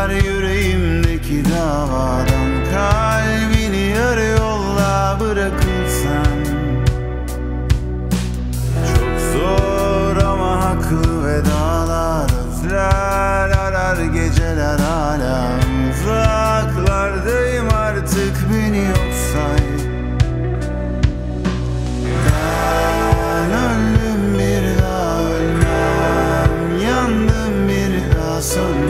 Çıkar yüreğimdeki davadan Kalbini yarı yolla bırakırsan. Çok zor ama haklı vedalar. Özler arar geceler hala Uzaklardayım artık beni yok say. Ben öldüm bir daha ölmem. Yandım bir daha sönmem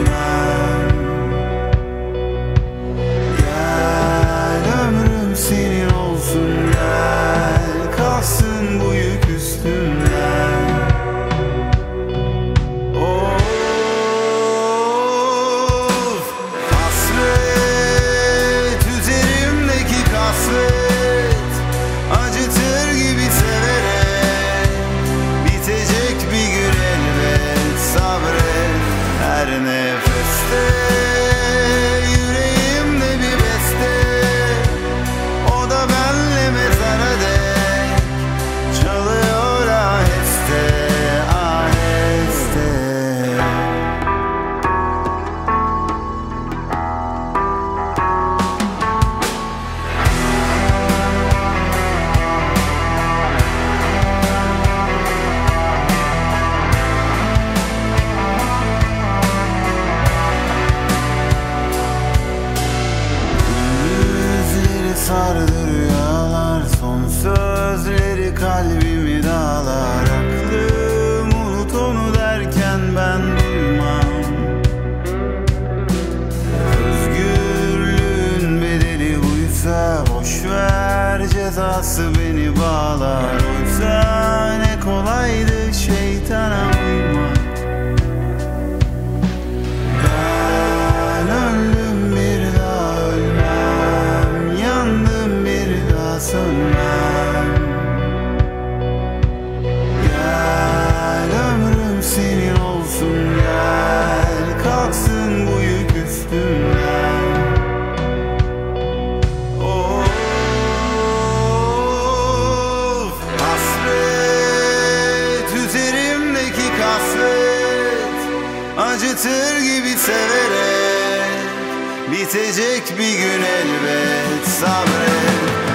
sardı rüyalar Son sözleri kalbimi dağlar. Aklım unut onu derken ben duymam. Özgürlüğün bedeli buysa Boş ver cezası beni bağlar Acıtır gibi severek Bitecek bir gün elbet sabret